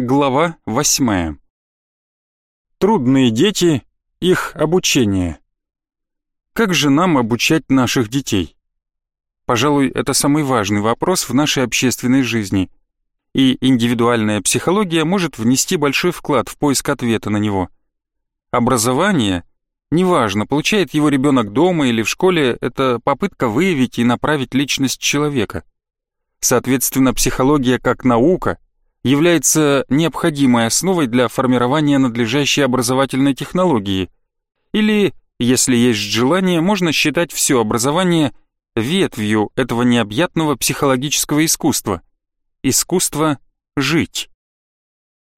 Глава 8. Трудные дети, их обучение. Как же нам обучать наших детей? Пожалуй, это самый важный вопрос в нашей общественной жизни. И индивидуальная психология может внести большой вклад в поиск ответа на него. Образование, неважно, получает его ребенок дома или в школе, это попытка выявить и направить личность человека. Соответственно, психология как наука – является необходимой основой для формирования надлежащей образовательной технологии. Или, если есть желание, можно считать все образование ветвью этого необъятного психологического искусства. Искусство жить.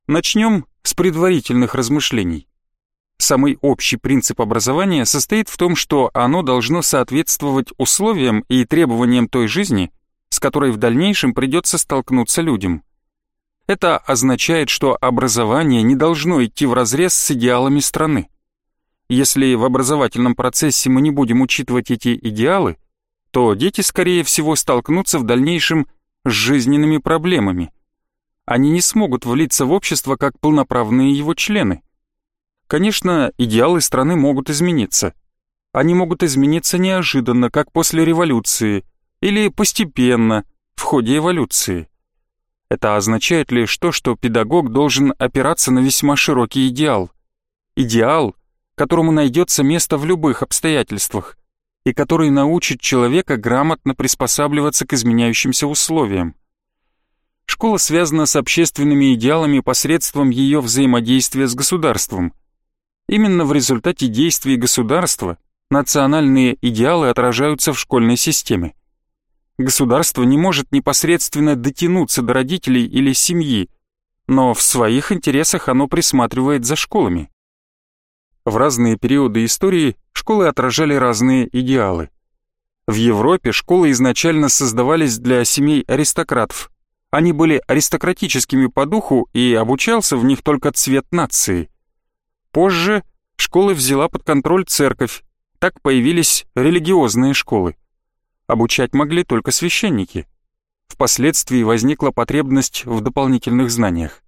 Начнем с предварительных размышлений. Самый общий принцип образования состоит в том, что оно должно соответствовать условиям и требованиям той жизни, с которой в дальнейшем придется столкнуться людям. Это означает, что образование не должно идти вразрез с идеалами страны. Если в образовательном процессе мы не будем учитывать эти идеалы, то дети, скорее всего, столкнутся в дальнейшем с жизненными проблемами. Они не смогут влиться в общество как полноправные его члены. Конечно, идеалы страны могут измениться. Они могут измениться неожиданно, как после революции, или постепенно, в ходе эволюции. Это означает лишь то, что педагог должен опираться на весьма широкий идеал. Идеал, которому найдется место в любых обстоятельствах, и который научит человека грамотно приспосабливаться к изменяющимся условиям. Школа связана с общественными идеалами посредством ее взаимодействия с государством. Именно в результате действий государства национальные идеалы отражаются в школьной системе. Государство не может непосредственно дотянуться до родителей или семьи, но в своих интересах оно присматривает за школами. В разные периоды истории школы отражали разные идеалы. В Европе школы изначально создавались для семей аристократов. Они были аристократическими по духу и обучался в них только цвет нации. Позже школы взяла под контроль церковь, так появились религиозные школы обучать могли только священники. Впоследствии возникла потребность в дополнительных знаниях.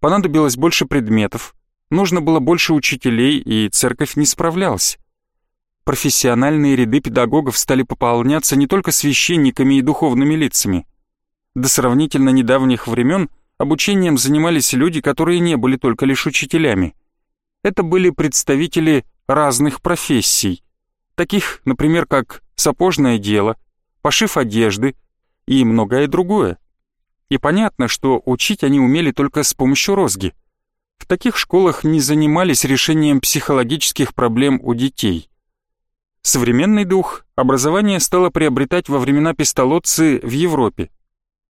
Понадобилось больше предметов, нужно было больше учителей, и церковь не справлялась. Профессиональные ряды педагогов стали пополняться не только священниками и духовными лицами. До сравнительно недавних времен обучением занимались люди, которые не были только лишь учителями. Это были представители разных профессий, таких, например, как сапожное дело, пошив одежды и многое другое. И понятно, что учить они умели только с помощью розги. В таких школах не занимались решением психологических проблем у детей. Современный дух образование стало приобретать во времена Пестолоцци в Европе.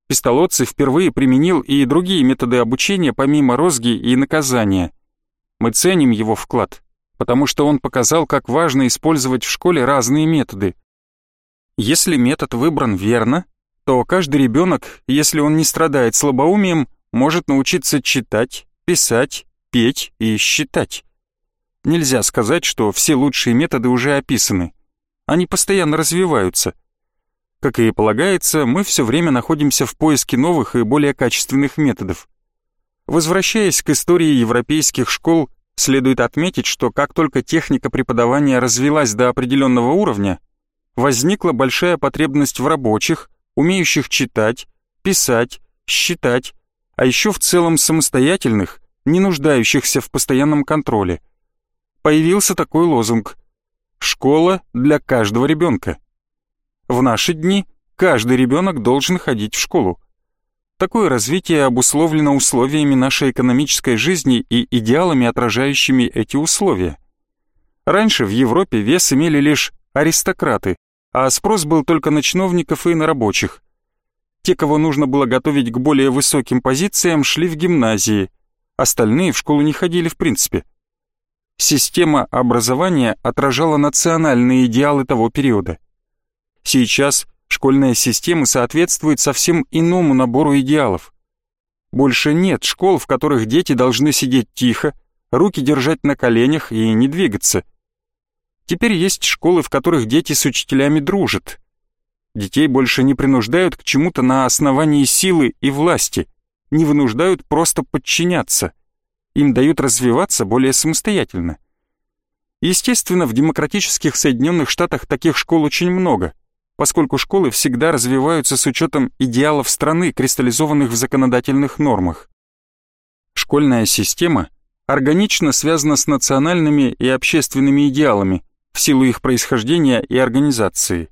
Пестолоцци впервые применил и другие методы обучения помимо розги и наказания. Мы ценим его вклад, потому что он показал, как важно использовать в школе разные методы. Если метод выбран верно, то каждый ребенок, если он не страдает слабоумием, может научиться читать, писать, петь и считать. Нельзя сказать, что все лучшие методы уже описаны. Они постоянно развиваются. Как и полагается, мы все время находимся в поиске новых и более качественных методов. Возвращаясь к истории европейских школ, следует отметить, что как только техника преподавания развилась до определенного уровня, возникла большая потребность в рабочих, умеющих читать, писать, считать, а еще в целом самостоятельных, не нуждающихся в постоянном контроле. Появился такой лозунг «Школа для каждого ребенка». В наши дни каждый ребенок должен ходить в школу. Такое развитие обусловлено условиями нашей экономической жизни и идеалами, отражающими эти условия. Раньше в Европе вес имели лишь аристократы, а спрос был только на чиновников и на рабочих. Те, кого нужно было готовить к более высоким позициям, шли в гимназии, остальные в школу не ходили в принципе. Система образования отражала национальные идеалы того периода. Сейчас школьная система соответствует совсем иному набору идеалов. Больше нет школ, в которых дети должны сидеть тихо, руки держать на коленях и не двигаться. Теперь есть школы, в которых дети с учителями дружат. Детей больше не принуждают к чему-то на основании силы и власти. не вынуждают просто подчиняться. Им дают развиваться более самостоятельно. Естественно, в демократических Соединенных Штатах таких школ очень много, поскольку школы всегда развиваются с учетом идеалов страны, кристаллизованных в законодательных нормах. Школьная система органично связана с национальными и общественными идеалами в силу их происхождения и организации.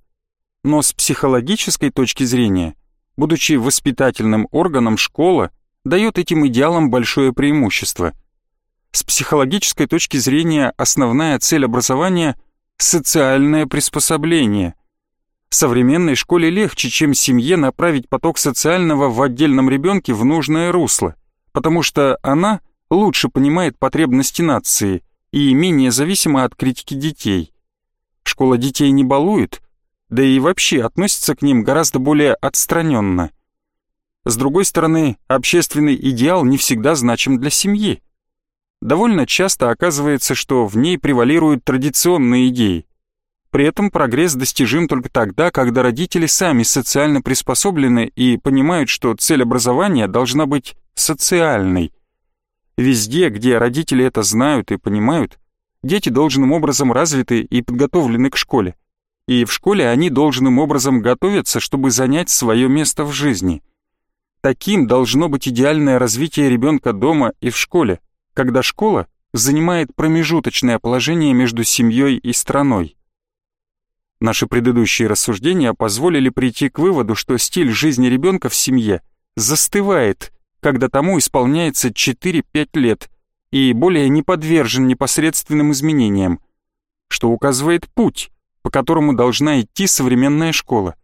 Но с психологической точки зрения, будучи воспитательным органом, школа дает этим идеалам большое преимущество. С психологической точки зрения основная цель образования – социальное приспособление. Современной школе легче, чем семье направить поток социального в отдельном ребенке в нужное русло, потому что она лучше понимает потребности нации и менее зависима от критики детей. Школа детей не балует, да и вообще относится к ним гораздо более отстраненно. С другой стороны, общественный идеал не всегда значим для семьи. Довольно часто оказывается, что в ней превалируют традиционные идеи. При этом прогресс достижим только тогда, когда родители сами социально приспособлены и понимают, что цель образования должна быть социальной. Везде, где родители это знают и понимают, дети должным образом развиты и подготовлены к школе и в школе они должным образом готовятся, чтобы занять свое место в жизни. Таким должно быть идеальное развитие ребенка дома и в школе, когда школа занимает промежуточное положение между семьей и страной. Наши предыдущие рассуждения позволили прийти к выводу, что стиль жизни ребенка в семье застывает, когда тому исполняется 4-5 лет и более не подвержен непосредственным изменениям, что указывает путь, по которому должна идти современная школа.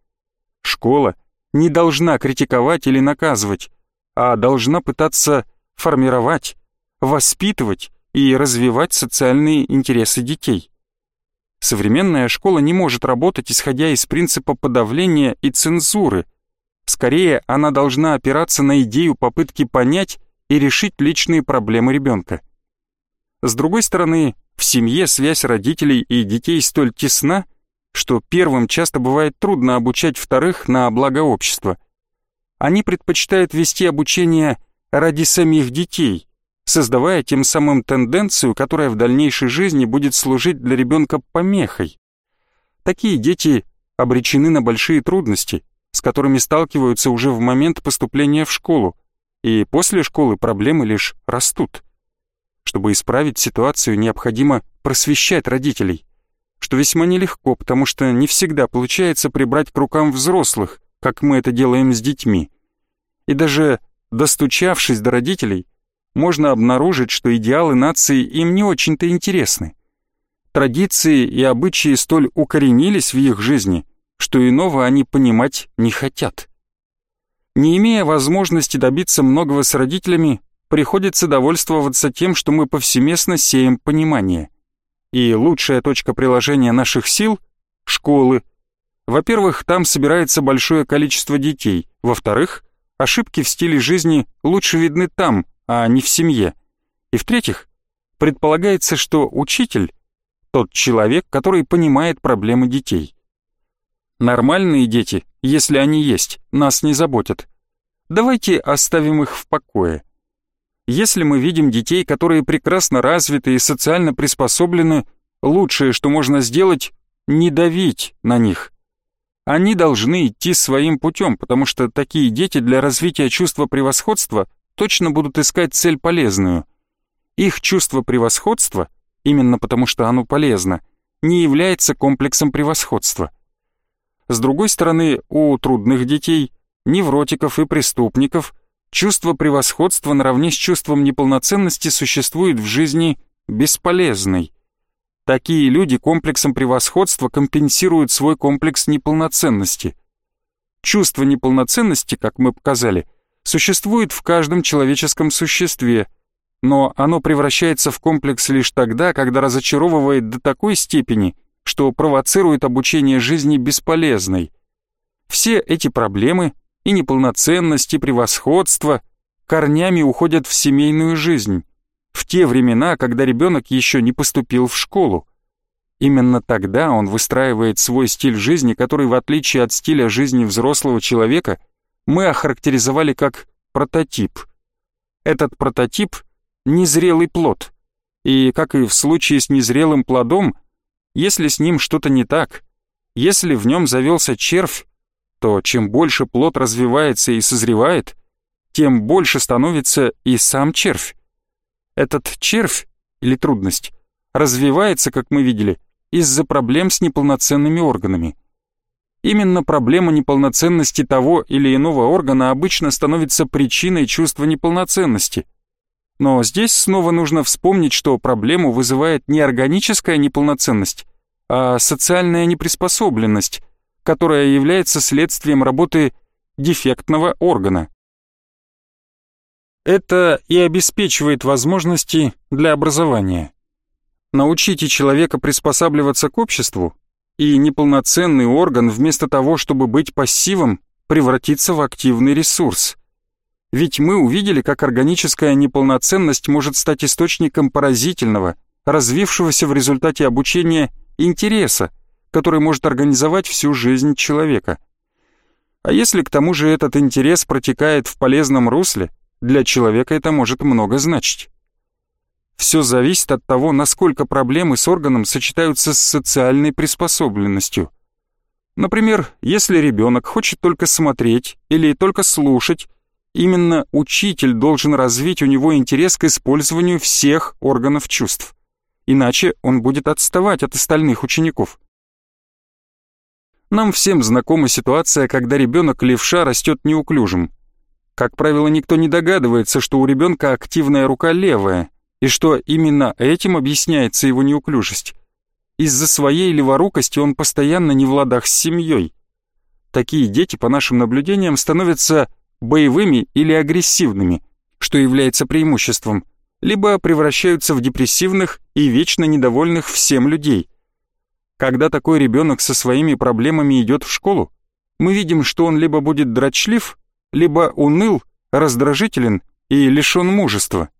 Школа не должна критиковать или наказывать, а должна пытаться формировать, воспитывать и развивать социальные интересы детей. Современная школа не может работать, исходя из принципа подавления и цензуры. Скорее, она должна опираться на идею попытки понять и решить личные проблемы ребенка. С другой стороны, в семье связь родителей и детей столь тесна, что первым часто бывает трудно обучать вторых на благо общества. Они предпочитают вести обучение ради самих детей, создавая тем самым тенденцию, которая в дальнейшей жизни будет служить для ребенка помехой. Такие дети обречены на большие трудности, с которыми сталкиваются уже в момент поступления в школу, и после школы проблемы лишь растут. Чтобы исправить ситуацию, необходимо просвещать родителей, что весьма нелегко, потому что не всегда получается прибрать к рукам взрослых, как мы это делаем с детьми. И даже достучавшись до родителей, можно обнаружить, что идеалы нации им не очень-то интересны. Традиции и обычаи столь укоренились в их жизни, что иного они понимать не хотят. Не имея возможности добиться многого с родителями, приходится довольствоваться тем, что мы повсеместно сеем понимание. И лучшая точка приложения наших сил — школы. Во-первых, там собирается большое количество детей. Во-вторых, ошибки в стиле жизни лучше видны там, а не в семье. И в-третьих, предполагается, что учитель — тот человек, который понимает проблемы детей. Нормальные дети, если они есть, нас не заботят. Давайте оставим их в покое. Если мы видим детей, которые прекрасно развиты и социально приспособлены, лучшее, что можно сделать, не давить на них. Они должны идти своим путем, потому что такие дети для развития чувства превосходства точно будут искать цель полезную. Их чувство превосходства, именно потому что оно полезно, не является комплексом превосходства. С другой стороны, у трудных детей, невротиков и преступников – Чувство превосходства наравне с чувством неполноценности существует в жизни бесполезной. Такие люди комплексом превосходства компенсируют свой комплекс неполноценности. Чувство неполноценности, как мы показали, существует в каждом человеческом существе, но оно превращается в комплекс лишь тогда, когда разочаровывает до такой степени, что провоцирует обучение жизни бесполезной. Все эти проблемы и неполноценность, и превосходство корнями уходят в семейную жизнь, в те времена, когда ребенок еще не поступил в школу. Именно тогда он выстраивает свой стиль жизни, который, в отличие от стиля жизни взрослого человека, мы охарактеризовали как прототип. Этот прототип – незрелый плод. И, как и в случае с незрелым плодом, если с ним что-то не так, если в нем завелся червь, то чем больше плод развивается и созревает, тем больше становится и сам червь. Этот червь, или трудность, развивается, как мы видели, из-за проблем с неполноценными органами. Именно проблема неполноценности того или иного органа обычно становится причиной чувства неполноценности. Но здесь снова нужно вспомнить, что проблему вызывает не органическая неполноценность, а социальная неприспособленность, которая является следствием работы дефектного органа. Это и обеспечивает возможности для образования. Научите человека приспосабливаться к обществу, и неполноценный орган вместо того, чтобы быть пассивом, превратится в активный ресурс. Ведь мы увидели, как органическая неполноценность может стать источником поразительного, развившегося в результате обучения интереса, который может организовать всю жизнь человека. А если к тому же этот интерес протекает в полезном русле, для человека это может много значить. Все зависит от того, насколько проблемы с органом сочетаются с социальной приспособленностью. Например, если ребенок хочет только смотреть или только слушать, именно учитель должен развить у него интерес к использованию всех органов чувств. Иначе он будет отставать от остальных учеников. Нам всем знакома ситуация, когда ребенок левша растет неуклюжим. Как правило, никто не догадывается, что у ребенка активная рука левая, и что именно этим объясняется его неуклюжесть. Из-за своей леворукости он постоянно не в ладах с семьей. Такие дети, по нашим наблюдениям, становятся боевыми или агрессивными, что является преимуществом, либо превращаются в депрессивных и вечно недовольных всем людей. Когда такой ребенок со своими проблемами идет в школу, мы видим, что он либо будет дрочлив, либо уныл, раздражителен и лишен мужества.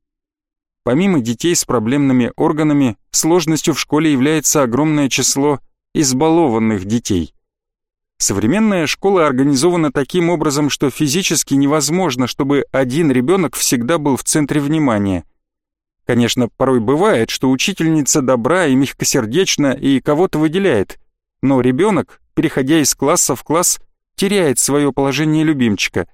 Помимо детей с проблемными органами, сложностью в школе является огромное число избалованных детей. Современная школа организована таким образом, что физически невозможно, чтобы один ребенок всегда был в центре внимания. Конечно, порой бывает, что учительница добра и мягкосердечна и кого-то выделяет, но ребенок, переходя из класса в класс, теряет свое положение любимчика.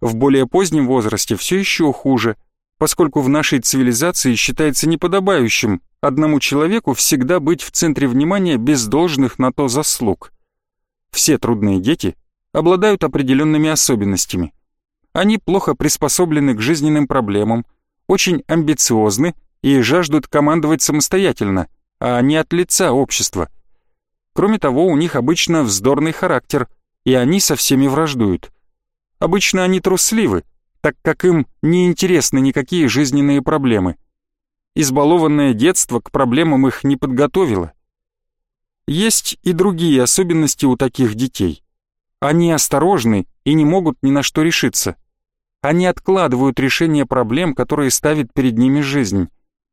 В более позднем возрасте все еще хуже – поскольку в нашей цивилизации считается неподобающим одному человеку всегда быть в центре внимания без должных на то заслуг. Все трудные дети обладают определенными особенностями. Они плохо приспособлены к жизненным проблемам, очень амбициозны и жаждут командовать самостоятельно, а не от лица общества. Кроме того, у них обычно вздорный характер, и они со всеми враждуют. Обычно они трусливы, так как им не интересны никакие жизненные проблемы. Избалованное детство к проблемам их не подготовило. Есть и другие особенности у таких детей. Они осторожны и не могут ни на что решиться. Они откладывают решение проблем, которые ставит перед ними жизнь,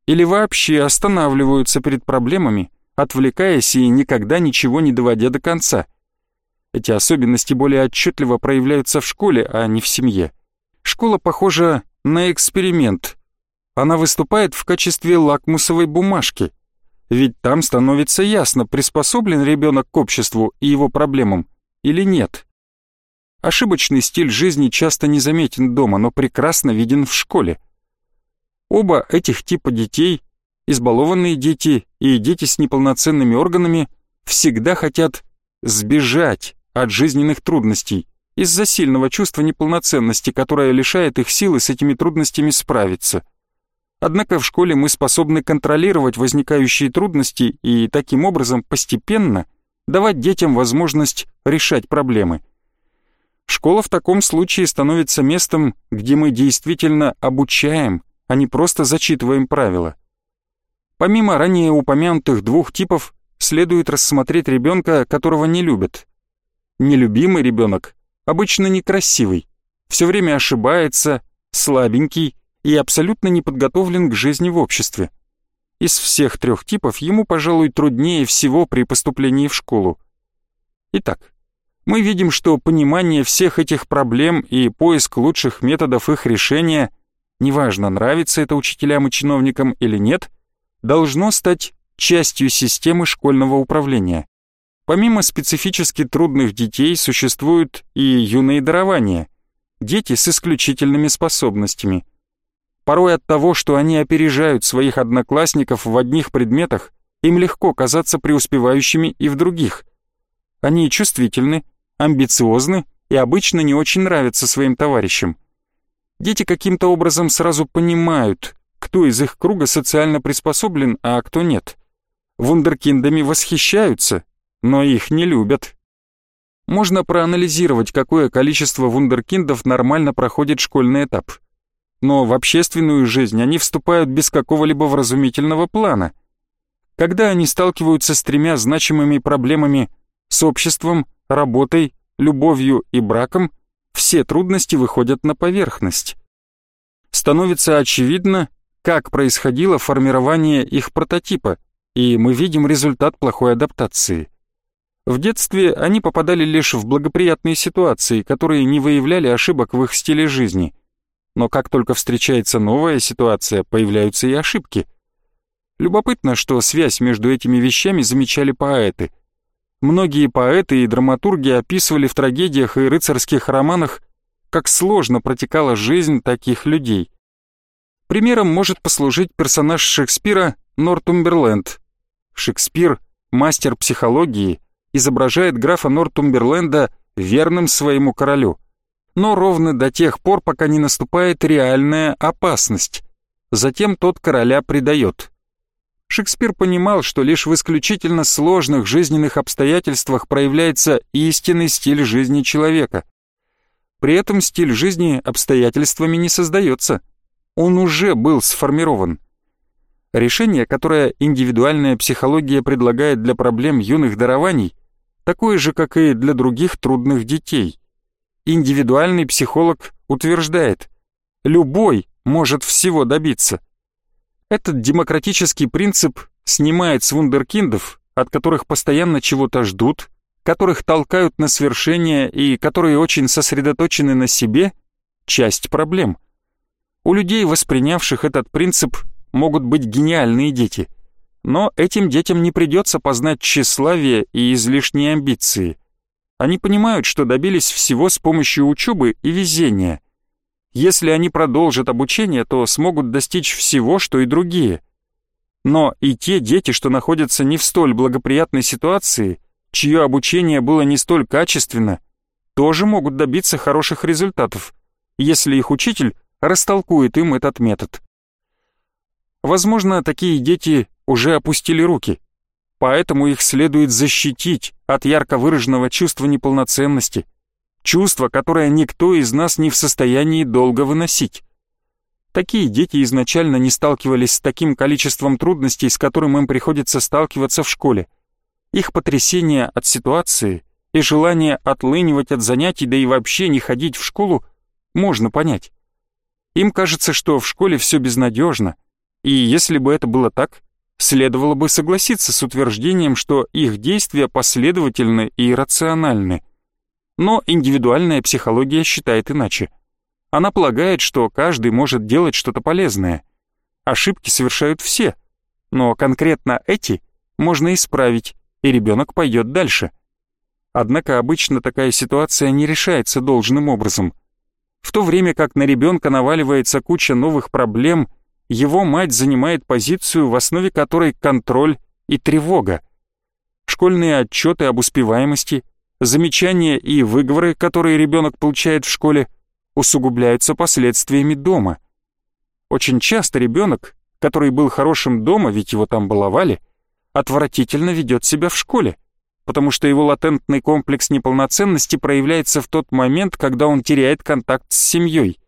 или вообще останавливаются перед проблемами, отвлекаясь и никогда ничего не доводя до конца. Эти особенности более отчетливо проявляются в школе, а не в семье. Школа похожа на эксперимент. Она выступает в качестве лакмусовой бумажки. Ведь там становится ясно, приспособлен ребенок к обществу и его проблемам или нет. Ошибочный стиль жизни часто незаметен дома, но прекрасно виден в школе. Оба этих типа детей, избалованные дети и дети с неполноценными органами, всегда хотят сбежать от жизненных трудностей, из-за сильного чувства неполноценности, которое лишает их силы с этими трудностями справиться. Однако в школе мы способны контролировать возникающие трудности и таким образом постепенно давать детям возможность решать проблемы. Школа в таком случае становится местом, где мы действительно обучаем, а не просто зачитываем правила. Помимо ранее упомянутых двух типов, следует рассмотреть ребенка, которого не любят. Нелюбимый ребенок обычно некрасивый, все время ошибается, слабенький и абсолютно не подготовлен к жизни в обществе. Из всех трех типов ему, пожалуй, труднее всего при поступлении в школу. Итак, мы видим, что понимание всех этих проблем и поиск лучших методов их решения, неважно, нравится это учителям и чиновникам или нет, должно стать частью системы школьного управления. Помимо специфически трудных детей существуют и юные дарования, дети с исключительными способностями. Порой от того, что они опережают своих одноклассников в одних предметах, им легко казаться преуспевающими и в других. Они чувствительны, амбициозны и обычно не очень нравятся своим товарищам. Дети каким-то образом сразу понимают, кто из их круга социально приспособлен, а кто нет. Вундеркиндами восхищаются, но их не любят. Можно проанализировать, какое количество вундеркиндов нормально проходит школьный этап. Но в общественную жизнь они вступают без какого-либо вразумительного плана. Когда они сталкиваются с тремя значимыми проблемами с обществом, работой, любовью и браком, все трудности выходят на поверхность. Становится очевидно, как происходило формирование их прототипа, и мы видим результат плохой адаптации. В детстве они попадали лишь в благоприятные ситуации, которые не выявляли ошибок в их стиле жизни. Но как только встречается новая ситуация, появляются и ошибки. Любопытно, что связь между этими вещами замечали поэты – Многие поэты и драматурги описывали в трагедиях и рыцарских романах, как сложно протекала жизнь таких людей. Примером может послужить персонаж Шекспира Нортумберленд. Шекспир, мастер психологии, изображает графа Нортумберленда верным своему королю, но ровно до тех пор, пока не наступает реальная опасность. Затем тот короля предает. Шекспир понимал, что лишь в исключительно сложных жизненных обстоятельствах проявляется истинный стиль жизни человека. При этом стиль жизни обстоятельствами не создается. Он уже был сформирован. Решение, которое индивидуальная психология предлагает для проблем юных дарований, такое же, как и для других трудных детей. Индивидуальный психолог утверждает, любой может всего добиться – этот демократический принцип снимает с вундеркиндов, от которых постоянно чего-то ждут, которых толкают на свершение и которые очень сосредоточены на себе, часть проблем. У людей, воспринявших этот принцип, могут быть гениальные дети, но этим детям не придется познать тщеславие и излишние амбиции. Они понимают, что добились всего с помощью учебы и везения – если они продолжат обучение, то смогут достичь всего, что и другие. Но и те дети, что находятся не в столь благоприятной ситуации, чье обучение было не столь качественно, тоже могут добиться хороших результатов, если их учитель растолкует им этот метод. Возможно, такие дети уже опустили руки, поэтому их следует защитить от ярко выраженного чувства неполноценности, Чувство, которое никто из нас не в состоянии долго выносить. Такие дети изначально не сталкивались с таким количеством трудностей, с которым им приходится сталкиваться в школе. Их потрясение от ситуации и желание отлынивать от занятий, да и вообще не ходить в школу, можно понять. Им кажется, что в школе все безнадежно, и если бы это было так, следовало бы согласиться с утверждением, что их действия последовательны и рациональны. Но индивидуальная психология считает иначе. Она полагает, что каждый может делать что-то полезное. Ошибки совершают все, но конкретно эти можно исправить, и ребенок пойдет дальше. Однако обычно такая ситуация не решается должным образом. В то время как на ребенка наваливается куча новых проблем, его мать занимает позицию, в основе которой контроль и тревога. Школьные отчеты об успеваемости, замечания и выговоры, которые ребенок получает в школе, усугубляются последствиями дома. Очень часто ребенок, который был хорошим дома, ведь его там баловали, отвратительно ведет себя в школе, потому что его латентный комплекс неполноценности проявляется в тот момент, когда он теряет контакт с семьей.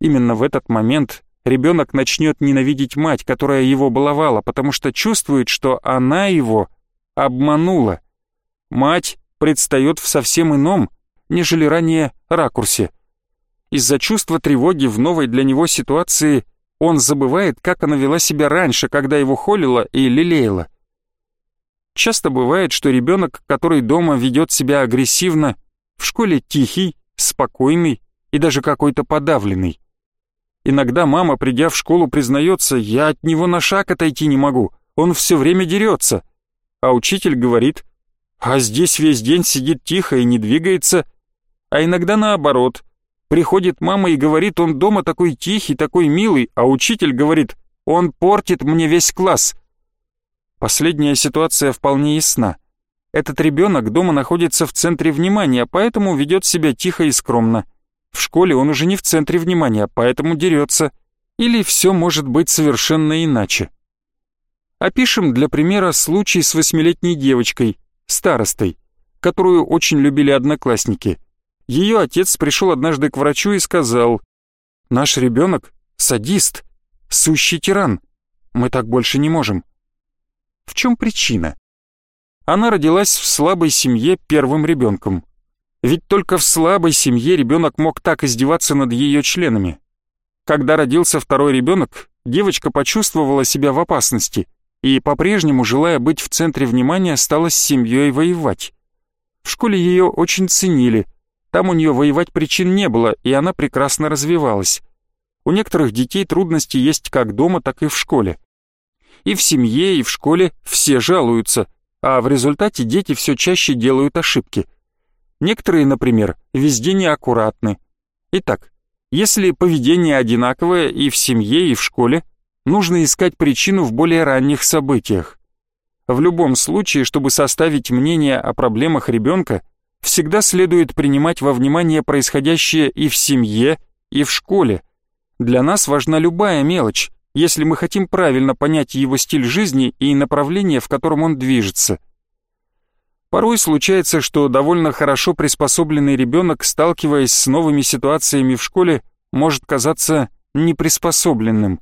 Именно в этот момент ребенок начнет ненавидеть мать, которая его баловала, потому что чувствует, что она его обманула. Мать предстает в совсем ином, нежели ранее, ракурсе. Из-за чувства тревоги в новой для него ситуации он забывает, как она вела себя раньше, когда его холила и лелеяла. Часто бывает, что ребенок, который дома ведет себя агрессивно, в школе тихий, спокойный и даже какой-то подавленный. Иногда мама, придя в школу, признается, я от него на шаг отойти не могу, он все время дерется. А учитель говорит, а здесь весь день сидит тихо и не двигается. А иногда наоборот. Приходит мама и говорит, он дома такой тихий, такой милый, а учитель говорит, он портит мне весь класс. Последняя ситуация вполне ясна. Этот ребенок дома находится в центре внимания, поэтому ведет себя тихо и скромно. В школе он уже не в центре внимания, поэтому дерется. Или все может быть совершенно иначе. Опишем для примера случай с восьмилетней девочкой, старостой, которую очень любили одноклассники. Ее отец пришел однажды к врачу и сказал, «Наш ребенок — садист, сущий тиран. Мы так больше не можем». В чем причина? Она родилась в слабой семье первым ребенком. Ведь только в слабой семье ребенок мог так издеваться над ее членами. Когда родился второй ребенок, девочка почувствовала себя в опасности и, по-прежнему, желая быть в центре внимания, стала с семьей воевать. В школе ее очень ценили, там у нее воевать причин не было, и она прекрасно развивалась. У некоторых детей трудности есть как дома, так и в школе. И в семье, и в школе все жалуются – а в результате дети все чаще делают ошибки. Некоторые, например, везде неаккуратны. Итак, если поведение одинаковое и в семье, и в школе, нужно искать причину в более ранних событиях. В любом случае, чтобы составить мнение о проблемах ребенка, всегда следует принимать во внимание происходящее и в семье, и в школе. Для нас важна любая мелочь, если мы хотим правильно понять его стиль жизни и направление, в котором он движется. Порой случается, что довольно хорошо приспособленный ребенок, сталкиваясь с новыми ситуациями в школе, может казаться неприспособленным.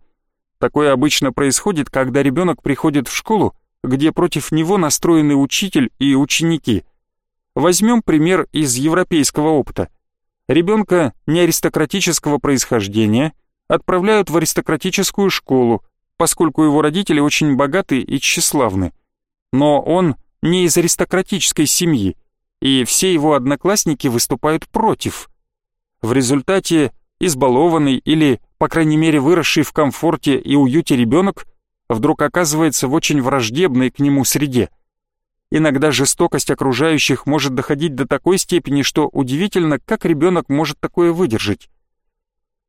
Такое обычно происходит, когда ребенок приходит в школу, где против него настроены учитель и ученики. Возьмем пример из европейского опыта. Ребенка неаристократического происхождения – отправляют в аристократическую школу, поскольку его родители очень богаты и тщеславны. Но он не из аристократической семьи, и все его одноклассники выступают против. В результате избалованный или, по крайней мере, выросший в комфорте и уюте ребенок вдруг оказывается в очень враждебной к нему среде. Иногда жестокость окружающих может доходить до такой степени, что удивительно, как ребенок может такое выдержать.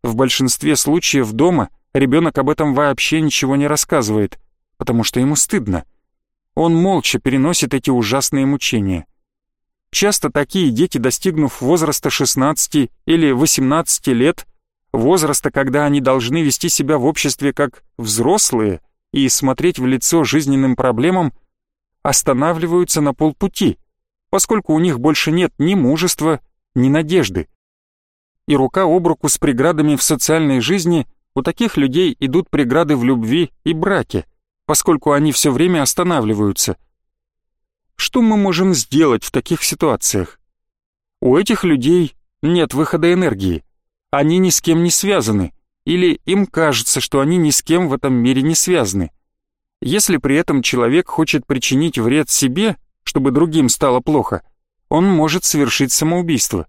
В большинстве случаев дома ребенок об этом вообще ничего не рассказывает, потому что ему стыдно. Он молча переносит эти ужасные мучения. Часто такие дети, достигнув возраста 16 или 18 лет, возраста, когда они должны вести себя в обществе как взрослые и смотреть в лицо жизненным проблемам, останавливаются на полпути, поскольку у них больше нет ни мужества, ни надежды и рука об руку с преградами в социальной жизни, у таких людей идут преграды в любви и браке, поскольку они все время останавливаются. Что мы можем сделать в таких ситуациях? У этих людей нет выхода энергии, они ни с кем не связаны, или им кажется, что они ни с кем в этом мире не связаны. Если при этом человек хочет причинить вред себе, чтобы другим стало плохо, он может совершить самоубийство.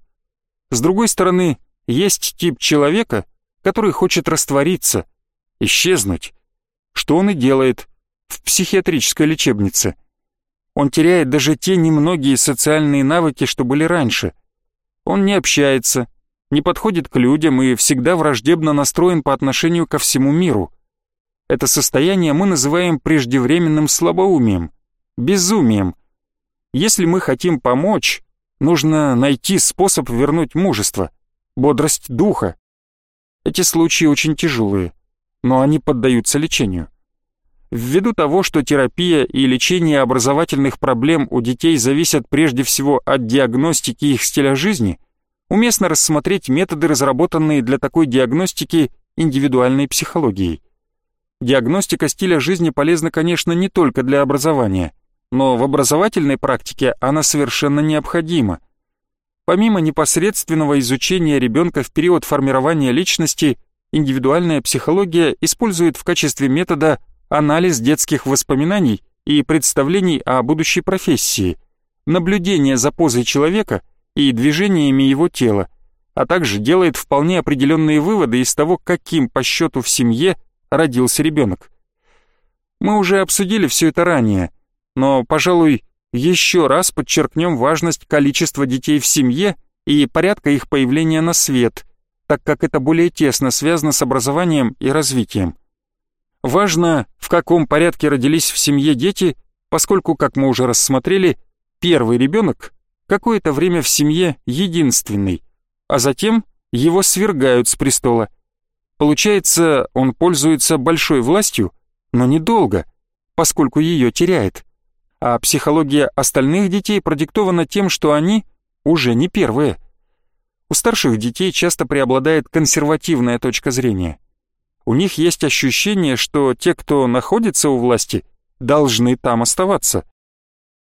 С другой стороны, есть тип человека, который хочет раствориться, исчезнуть. Что он и делает в психиатрической лечебнице. Он теряет даже те немногие социальные навыки, что были раньше. Он не общается, не подходит к людям и всегда враждебно настроен по отношению ко всему миру. Это состояние мы называем преждевременным слабоумием, безумием. Если мы хотим помочь, нужно найти способ вернуть мужество – бодрость духа. Эти случаи очень тяжелые, но они поддаются лечению. Ввиду того, что терапия и лечение образовательных проблем у детей зависят прежде всего от диагностики их стиля жизни, уместно рассмотреть методы, разработанные для такой диагностики индивидуальной психологией. Диагностика стиля жизни полезна, конечно, не только для образования, но в образовательной практике она совершенно необходима – Помимо непосредственного изучения ребенка в период формирования личности, индивидуальная психология использует в качестве метода анализ детских воспоминаний и представлений о будущей профессии, наблюдения за позой человека и движениями его тела, а также делает вполне определенные выводы из того, каким по счету в семье родился ребенок. Мы уже обсудили все это ранее, но, пожалуй, еще раз подчеркнем важность количества детей в семье и порядка их появления на свет, так как это более тесно связано с образованием и развитием. Важно, в каком порядке родились в семье дети, поскольку, как мы уже рассмотрели, первый ребенок какое-то время в семье единственный, а затем его свергают с престола. Получается, он пользуется большой властью, но недолго, поскольку ее теряет. А психология остальных детей продиктована тем, что они уже не первые. У старших детей часто преобладает консервативная точка зрения. У них есть ощущение, что те, кто находится у власти, должны там оставаться.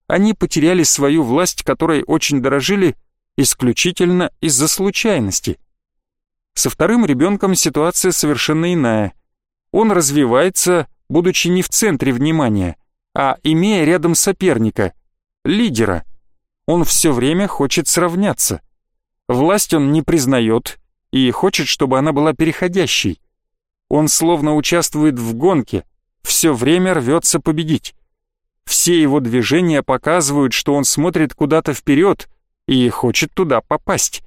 Они потеряли свою власть, которой очень дорожили, исключительно из-за случайности. Со вторым ребенком ситуация совершенно иная. Он развивается, будучи не в центре внимания, а имея рядом соперника, лидера. Он все время хочет сравняться. Власть он не признает и хочет, чтобы она была переходящей. Он словно участвует в гонке, все время рвется победить. Все его движения показывают, что он смотрит куда-то вперед и хочет туда попасть.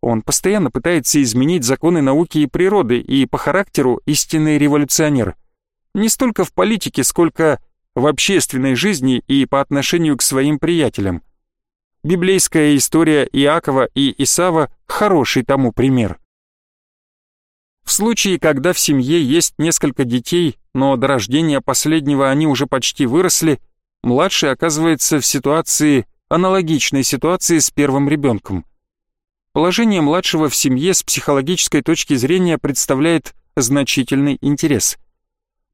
Он постоянно пытается изменить законы науки и природы и по характеру истинный революционер. Не столько в политике, сколько в общественной жизни и по отношению к своим приятелям. Библейская история Иакова и Исава – хороший тому пример. В случае, когда в семье есть несколько детей, но до рождения последнего они уже почти выросли, младший оказывается в ситуации, аналогичной ситуации с первым ребенком. Положение младшего в семье с психологической точки зрения представляет значительный интерес.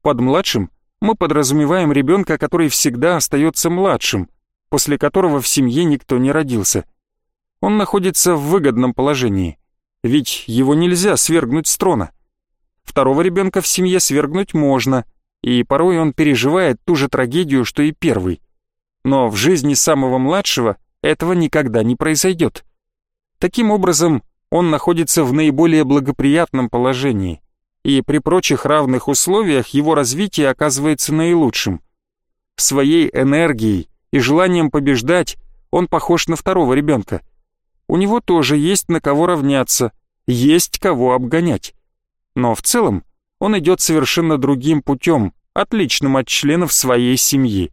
Под младшим мы подразумеваем ребенка, который всегда остается младшим, после которого в семье никто не родился. Он находится в выгодном положении, ведь его нельзя свергнуть с трона. Второго ребенка в семье свергнуть можно, и порой он переживает ту же трагедию, что и первый. Но в жизни самого младшего этого никогда не произойдет. Таким образом, он находится в наиболее благоприятном положении – и при прочих равных условиях его развитие оказывается наилучшим. Своей энергией и желанием побеждать он похож на второго ребенка. У него тоже есть на кого равняться, есть кого обгонять. Но в целом он идет совершенно другим путем, отличным от членов своей семьи.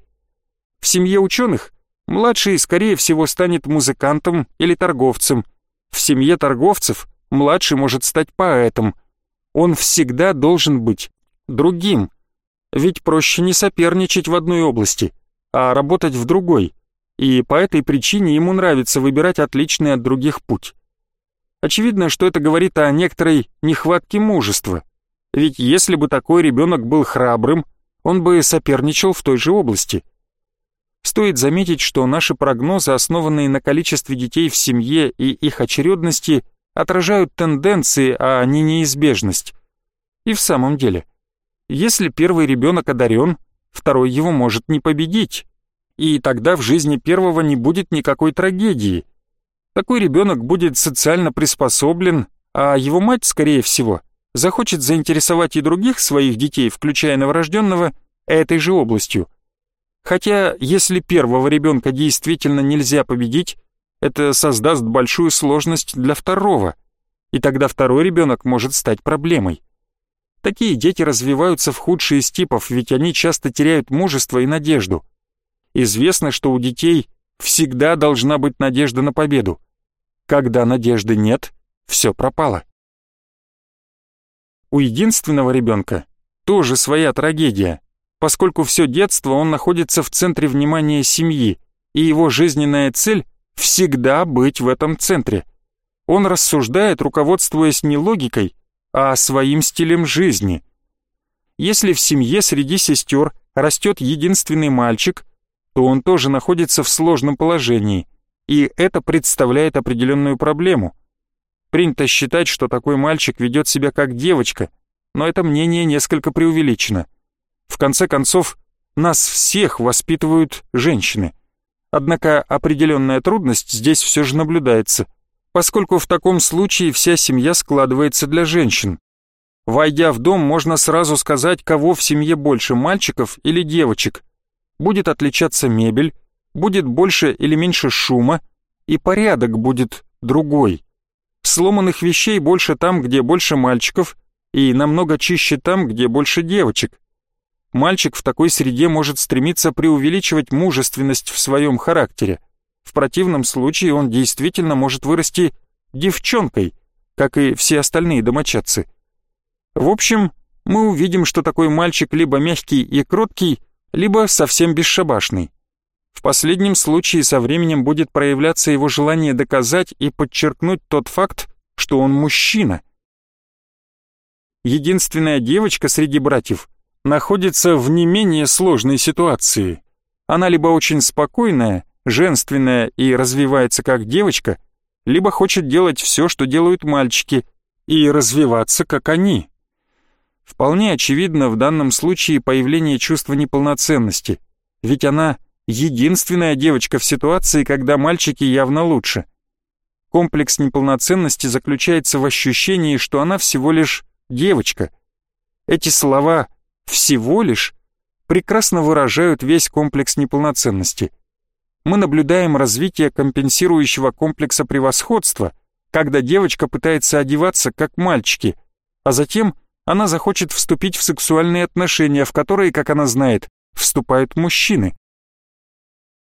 В семье ученых младший, скорее всего, станет музыкантом или торговцем. В семье торговцев младший может стать поэтом – он всегда должен быть другим. Ведь проще не соперничать в одной области, а работать в другой. И по этой причине ему нравится выбирать отличный от других путь. Очевидно, что это говорит о некоторой нехватке мужества. Ведь если бы такой ребенок был храбрым, он бы соперничал в той же области. Стоит заметить, что наши прогнозы, основанные на количестве детей в семье и их очередности, отражают тенденции, а не неизбежность. И в самом деле, если первый ребенок одарен, второй его может не победить, и тогда в жизни первого не будет никакой трагедии. Такой ребенок будет социально приспособлен, а его мать, скорее всего, захочет заинтересовать и других своих детей, включая новорожденного, этой же областью. Хотя, если первого ребенка действительно нельзя победить, это создаст большую сложность для второго, и тогда второй ребенок может стать проблемой. Такие дети развиваются в худшие из типов, ведь они часто теряют мужество и надежду. Известно, что у детей всегда должна быть надежда на победу. Когда надежды нет, все пропало. У единственного ребенка тоже своя трагедия, поскольку все детство он находится в центре внимания семьи, и его жизненная цель всегда быть в этом центре. Он рассуждает, руководствуясь не логикой, а своим стилем жизни. Если в семье среди сестер растет единственный мальчик, то он тоже находится в сложном положении, и это представляет определенную проблему. Принято считать, что такой мальчик ведет себя как девочка, но это мнение несколько преувеличено. В конце концов, нас всех воспитывают женщины. Однако определенная трудность здесь все же наблюдается, поскольку в таком случае вся семья складывается для женщин. Войдя в дом, можно сразу сказать, кого в семье больше, мальчиков или девочек. Будет отличаться мебель, будет больше или меньше шума, и порядок будет другой. Сломанных вещей больше там, где больше мальчиков, и намного чище там, где больше девочек. Мальчик в такой среде может стремиться преувеличивать мужественность в своем характере. В противном случае он действительно может вырасти девчонкой, как и все остальные домочадцы. В общем, мы увидим, что такой мальчик либо мягкий и кроткий, либо совсем бесшабашный. В последнем случае со временем будет проявляться его желание доказать и подчеркнуть тот факт, что он мужчина. Единственная девочка среди братьев находится в не менее сложной ситуации. Она либо очень спокойная, женственная и развивается как девочка, либо хочет делать все, что делают мальчики, и развиваться как они. Вполне очевидно в данном случае появление чувства неполноценности, ведь она единственная девочка в ситуации, когда мальчики явно лучше. Комплекс неполноценности заключается в ощущении, что она всего лишь девочка. Эти слова всего лишь прекрасно выражают весь комплекс неполноценности. Мы наблюдаем развитие компенсирующего комплекса превосходства, когда девочка пытается одеваться как мальчики, а затем она захочет вступить в сексуальные отношения, в которые, как она знает, вступают мужчины.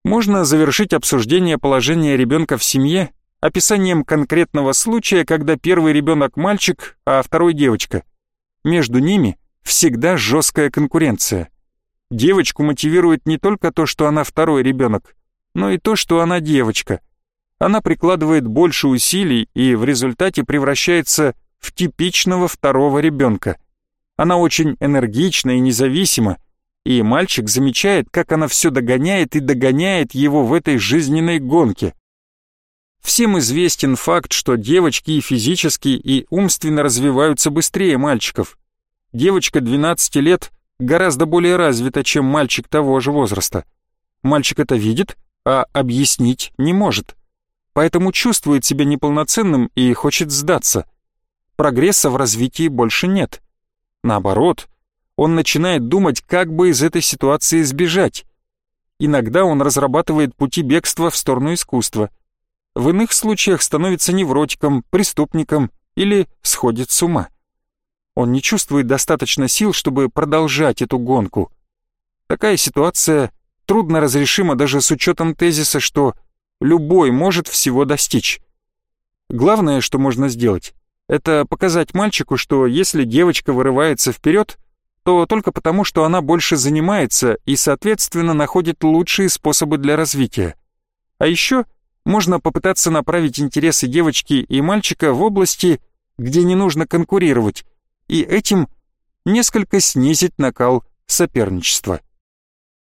Можно завершить обсуждение положения ребенка в семье описанием конкретного случая, когда первый ребенок мальчик, а второй девочка. Между ними всегда жесткая конкуренция. Девочку мотивирует не только то, что она второй ребенок, но и то, что она девочка. Она прикладывает больше усилий и в результате превращается в типичного второго ребенка. Она очень энергична и независима, и мальчик замечает, как она все догоняет и догоняет его в этой жизненной гонке. Всем известен факт, что девочки и физически, и умственно развиваются быстрее мальчиков, Девочка 12 лет гораздо более развита, чем мальчик того же возраста. Мальчик это видит, а объяснить не может. Поэтому чувствует себя неполноценным и хочет сдаться. Прогресса в развитии больше нет. Наоборот, он начинает думать, как бы из этой ситуации сбежать. Иногда он разрабатывает пути бегства в сторону искусства. В иных случаях становится невротиком, преступником или сходит с ума. Он не чувствует достаточно сил, чтобы продолжать эту гонку. Такая ситуация трудно разрешима даже с учетом тезиса, что любой может всего достичь. Главное, что можно сделать, это показать мальчику, что если девочка вырывается вперед, то только потому, что она больше занимается и, соответственно, находит лучшие способы для развития. А еще можно попытаться направить интересы девочки и мальчика в области, где не нужно конкурировать, и этим несколько снизить накал соперничества.